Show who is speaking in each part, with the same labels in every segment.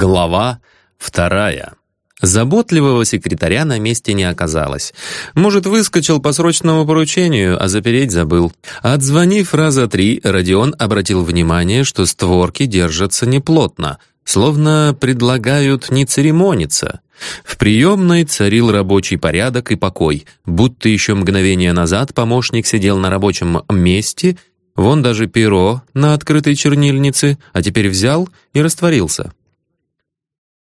Speaker 1: Глава вторая. Заботливого секретаря на месте не оказалось. Может, выскочил по срочному поручению, а запереть забыл. Отзвонив раза три, Родион обратил внимание, что створки держатся неплотно, словно предлагают не церемониться. В приемной царил рабочий порядок и покой, будто еще мгновение назад помощник сидел на рабочем месте, вон даже перо на открытой чернильнице, а теперь взял и растворился.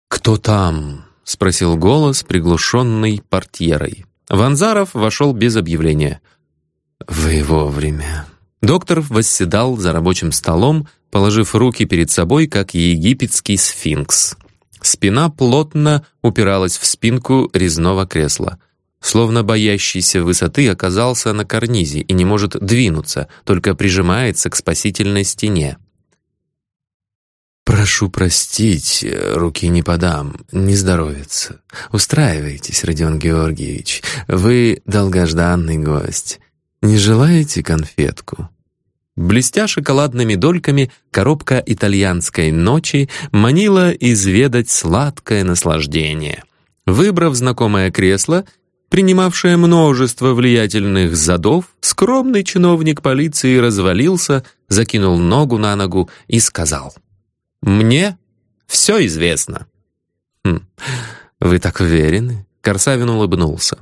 Speaker 1: «Кто там?» — спросил голос, приглушенный портьерой. Ванзаров вошел без объявления. «Вы вовремя». Доктор восседал за рабочим столом, положив руки перед собой, как египетский сфинкс. Спина плотно упиралась в спинку резного кресла. Словно боящийся высоты оказался на карнизе и не может двинуться, только прижимается к спасительной стене. «Прошу простить, руки не подам, не здоровится. Устраивайтесь, Родион Георгиевич, вы долгожданный гость. Не желаете конфетку?» Блестя шоколадными дольками, коробка итальянской ночи манила изведать сладкое наслаждение. Выбрав знакомое кресло, принимавшее множество влиятельных задов, скромный чиновник полиции развалился, закинул ногу на ногу и сказал — мне все известно». Хм, «Вы так уверены?» Корсавин улыбнулся.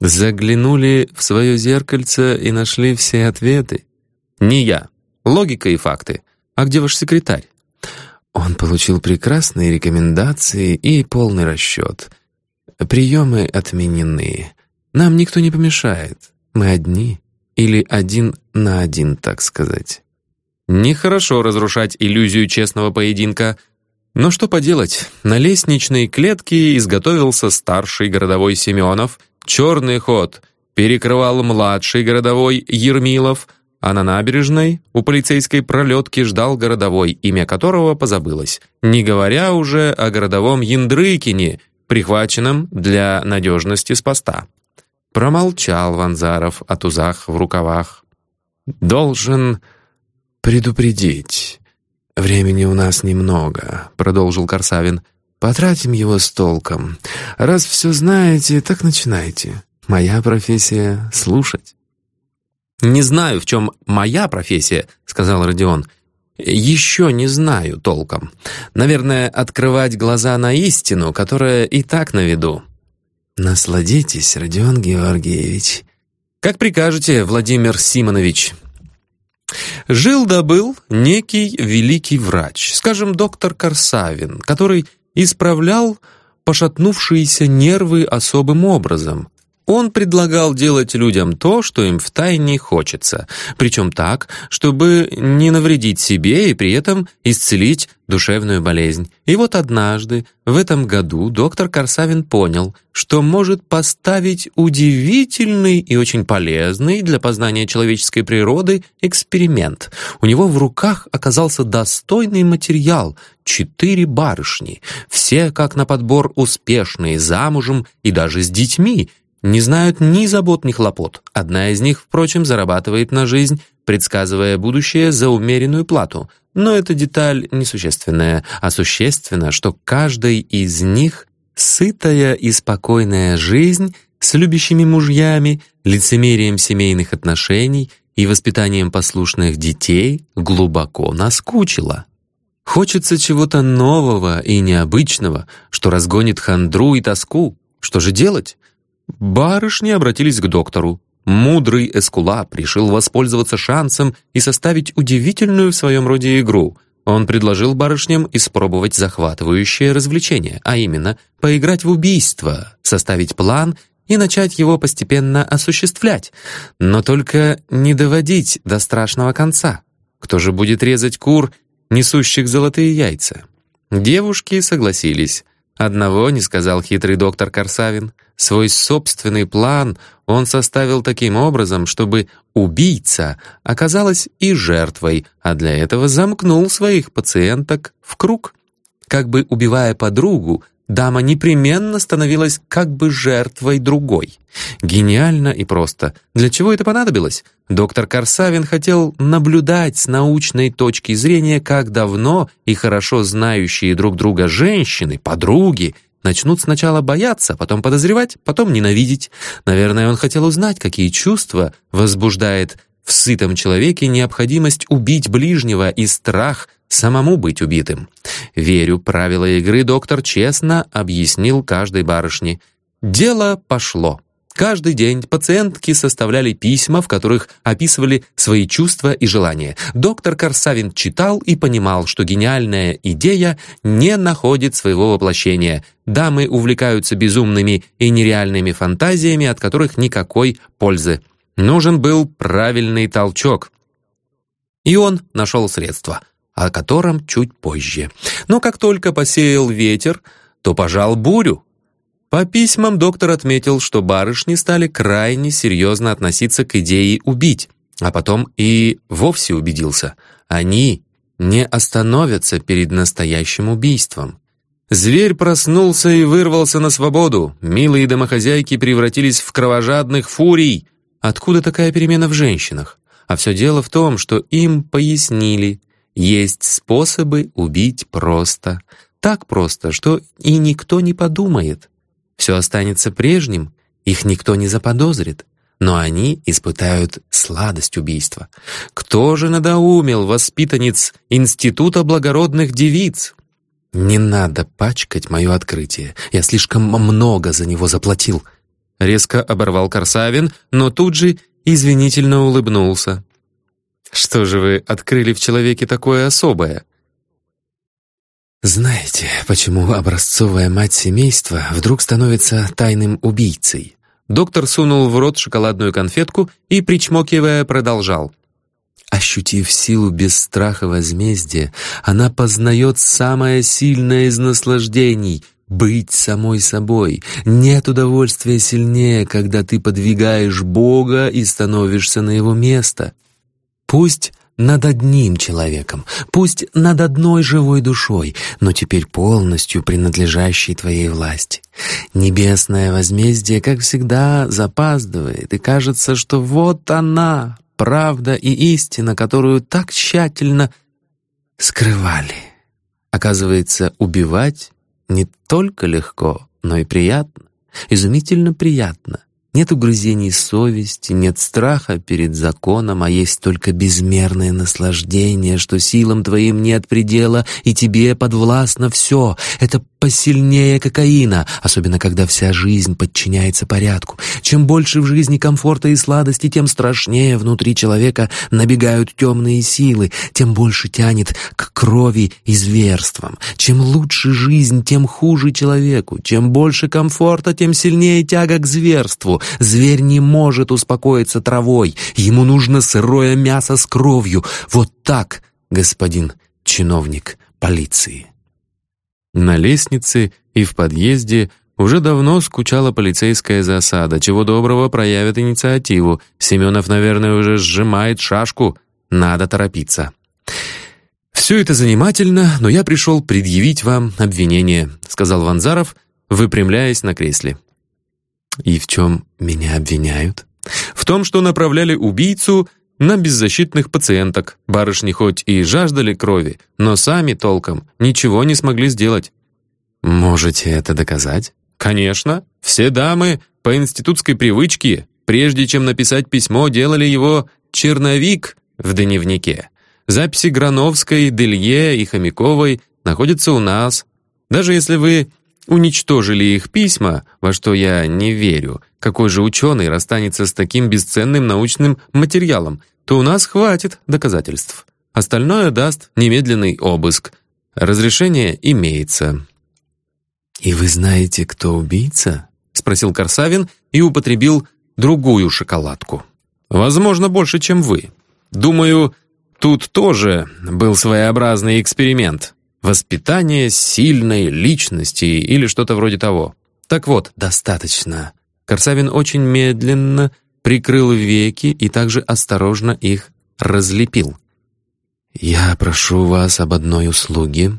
Speaker 1: «Заглянули в свое зеркальце и нашли все ответы?» «Не я. Логика и факты. А где ваш секретарь?» Он получил прекрасные рекомендации и полный расчет. Приемы отменены. Нам никто не помешает. Мы одни. Или один на один, так сказать. Нехорошо разрушать иллюзию честного поединка. Но что поделать, на лестничной клетке изготовился старший городовой Семенов, черный ход перекрывал младший городовой Ермилов, а на набережной у полицейской пролетки ждал городовой, имя которого позабылось, не говоря уже о городовом Яндрыкине, прихваченном для надежности с поста. Промолчал Ванзаров о тузах в рукавах. «Должен «Предупредить. Времени у нас немного», — продолжил Корсавин. «Потратим его с толком. Раз все знаете, так начинайте. Моя профессия — слушать». «Не знаю, в чем моя профессия», — сказал Родион. «Еще не знаю толком. Наверное, открывать глаза на истину, которая и так на виду». «Насладитесь, Родион Георгиевич». «Как прикажете, Владимир Симонович», Жил-добыл некий великий врач, скажем, доктор Корсавин, который исправлял пошатнувшиеся нервы особым образом, он предлагал делать людям то, что им втайне хочется, причем так, чтобы не навредить себе и при этом исцелить душевную болезнь. И вот однажды, в этом году, доктор Корсавин понял, что может поставить удивительный и очень полезный для познания человеческой природы эксперимент. У него в руках оказался достойный материал — четыре барышни, все как на подбор успешные, замужем и даже с детьми — не знают ни забот, ни хлопот. Одна из них, впрочем, зарабатывает на жизнь, предсказывая будущее за умеренную плату. Но эта деталь несущественная, а существенно, что каждой из них сытая и спокойная жизнь с любящими мужьями, лицемерием семейных отношений и воспитанием послушных детей глубоко наскучила. Хочется чего-то нового и необычного, что разгонит хандру и тоску. Что же делать? Барышни обратились к доктору. Мудрый Эскулап решил воспользоваться шансом и составить удивительную в своем роде игру. Он предложил барышням испробовать захватывающее развлечение, а именно поиграть в убийство, составить план и начать его постепенно осуществлять, но только не доводить до страшного конца. Кто же будет резать кур, несущих золотые яйца? Девушки согласились. Одного не сказал хитрый доктор Корсавин. Свой собственный план он составил таким образом, чтобы убийца оказалась и жертвой, а для этого замкнул своих пациенток в круг. Как бы убивая подругу, дама непременно становилась как бы жертвой другой. Гениально и просто. Для чего это понадобилось? Доктор Корсавин хотел наблюдать с научной точки зрения, как давно и хорошо знающие друг друга женщины, подруги, начнут сначала бояться, потом подозревать, потом ненавидеть. Наверное, он хотел узнать, какие чувства возбуждает в сытом человеке необходимость убить ближнего и страх самому быть убитым. Верю, правила игры доктор честно объяснил каждой барышне. Дело пошло. Каждый день пациентки составляли письма, в которых описывали свои чувства и желания. Доктор Корсавин читал и понимал, что гениальная идея не находит своего воплощения. Дамы увлекаются безумными и нереальными фантазиями, от которых никакой пользы. Нужен был правильный толчок. И он нашел средство, о котором чуть позже. Но как только посеял ветер, то пожал бурю. По письмам доктор отметил, что барышни стали крайне серьезно относиться к идее убить, а потом и вовсе убедился. Они не остановятся перед настоящим убийством. Зверь проснулся и вырвался на свободу. Милые домохозяйки превратились в кровожадных фурий. Откуда такая перемена в женщинах? А все дело в том, что им пояснили, есть способы убить просто. Так просто, что и никто не подумает. Все останется прежним, их никто не заподозрит. Но они испытают сладость убийства. Кто же надоумел воспитанниц Института благородных девиц? Не надо пачкать мое открытие. Я слишком много за него заплатил. Резко оборвал Корсавин, но тут же извинительно улыбнулся. «Что же вы открыли в человеке такое особое?» «Знаете, почему образцовая мать семейства вдруг становится тайным убийцей?» Доктор сунул в рот шоколадную конфетку и, причмокивая, продолжал. Ощутив силу без страха возмездия, она познает самое сильное из наслаждений быть самой собой. Нет удовольствия сильнее, когда ты подвигаешь Бога и становишься на его место. Пусть над одним человеком, пусть над одной живой душой, но теперь полностью принадлежащей твоей власти. Небесное возмездие, как всегда, запаздывает, и кажется, что вот она, правда и истина, которую так тщательно скрывали. Оказывается, убивать не только легко, но и приятно, изумительно приятно. Нет угрызений совести, нет страха перед законом, а есть только безмерное наслаждение, что силам твоим нет предела, и тебе подвластно все. Это посильнее кокаина, особенно когда вся жизнь подчиняется порядку. Чем больше в жизни комфорта и сладости, тем страшнее внутри человека набегают темные силы, тем больше тянет к крови и зверствам. Чем лучше жизнь, тем хуже человеку. Чем больше комфорта, тем сильнее тяга к зверству. Зверь не может успокоиться травой, ему нужно сырое мясо с кровью. Вот так, господин чиновник полиции. На лестнице и в подъезде уже давно скучала полицейская засада. Чего доброго проявят инициативу. Семенов, наверное, уже сжимает шашку. Надо торопиться. «Все это занимательно, но я пришел предъявить вам обвинение», сказал Ванзаров, выпрямляясь на кресле. «И в чем меня обвиняют?» «В том, что направляли убийцу на беззащитных пациенток. Барышни хоть и жаждали крови, но сами толком ничего не смогли сделать. Можете это доказать? Конечно. Все дамы по институтской привычке, прежде чем написать письмо, делали его черновик в дневнике. Записи Грановской, Делье и Хомяковой находятся у нас. Даже если вы уничтожили их письма, во что я не верю, какой же ученый расстанется с таким бесценным научным материалом, то у нас хватит доказательств. Остальное даст немедленный обыск. Разрешение имеется». «И вы знаете, кто убийца?» — спросил Корсавин и употребил другую шоколадку. «Возможно, больше, чем вы. Думаю, тут тоже был своеобразный эксперимент. Воспитание сильной личности или что-то вроде того. Так вот, достаточно». Корсавин очень медленно прикрыл веки и также осторожно их разлепил. «Я прошу вас об одной услуге.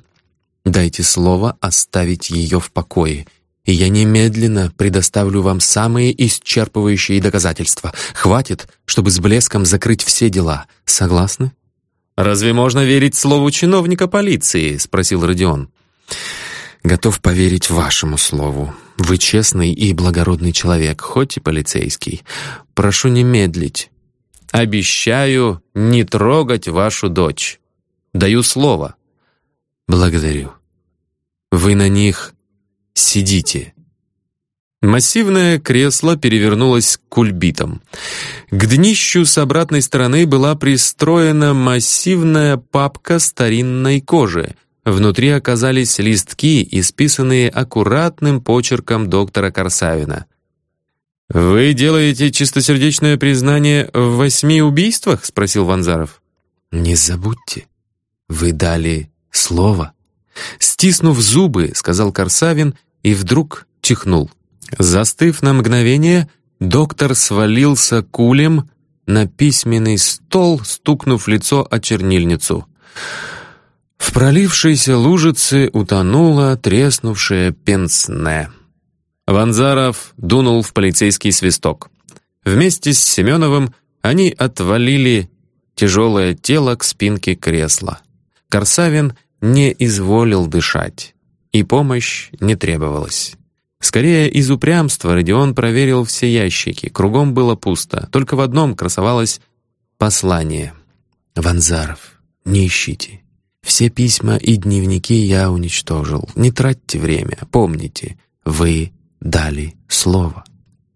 Speaker 1: Дайте слово оставить ее в покое, и я немедленно предоставлю вам самые исчерпывающие доказательства. Хватит, чтобы с блеском закрыть все дела. Согласны?»
Speaker 2: «Разве можно верить слову чиновника полиции?» — спросил Родион.
Speaker 1: «Готов поверить вашему слову. Вы честный и благородный человек, хоть и полицейский. Прошу не медлить.
Speaker 2: Обещаю не трогать вашу дочь. Даю слово».
Speaker 1: «Благодарю. Вы на них сидите».
Speaker 2: Массивное кресло перевернулось кульбитом. К днищу с обратной стороны была пристроена массивная папка старинной кожи. Внутри оказались листки, исписанные аккуратным почерком доктора Корсавина. «Вы делаете чистосердечное признание в восьми убийствах?» — спросил Ванзаров.
Speaker 1: «Не забудьте, вы дали слово».
Speaker 2: «Стиснув зубы», — сказал Корсавин и вдруг чихнул. Застыв на мгновение, доктор свалился кулем на письменный стол, стукнув лицо о чернильницу. В пролившейся лужице утонуло треснувшее пенсне. Ванзаров дунул в полицейский свисток. Вместе с Семеновым они отвалили тяжелое тело к спинке кресла. Корсавин не изволил дышать, и помощь не требовалась. Скорее, из упрямства Родион проверил все ящики. Кругом было пусто. Только в одном красовалось послание.
Speaker 1: «Ванзаров, не ищите. Все письма и дневники я уничтожил. Не тратьте время. Помните, вы дали слово».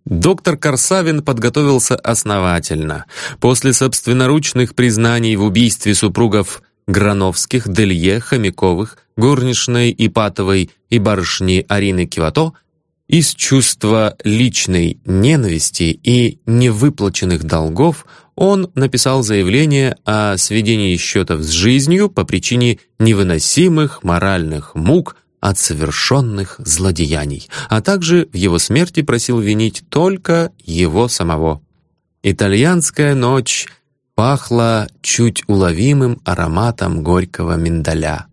Speaker 2: Доктор Корсавин подготовился основательно. После собственноручных признаний в убийстве супругов Грановских, Делье, Хомяковых, горничной Ипатовой и барышни Арины Кивато – из чувства личной ненависти и невыплаченных долгов он написал заявление о сведении счетов с жизнью по причине невыносимых моральных мук от совершенных злодеяний, а также в его смерти просил винить только его самого. Итальянская ночь пахла чуть уловимым ароматом горького миндаля.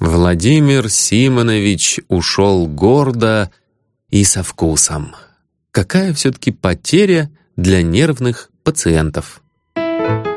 Speaker 2: Владимир Симонович ушел гордо, и со вкусом. Какая все-таки потеря для нервных пациентов. Thank you.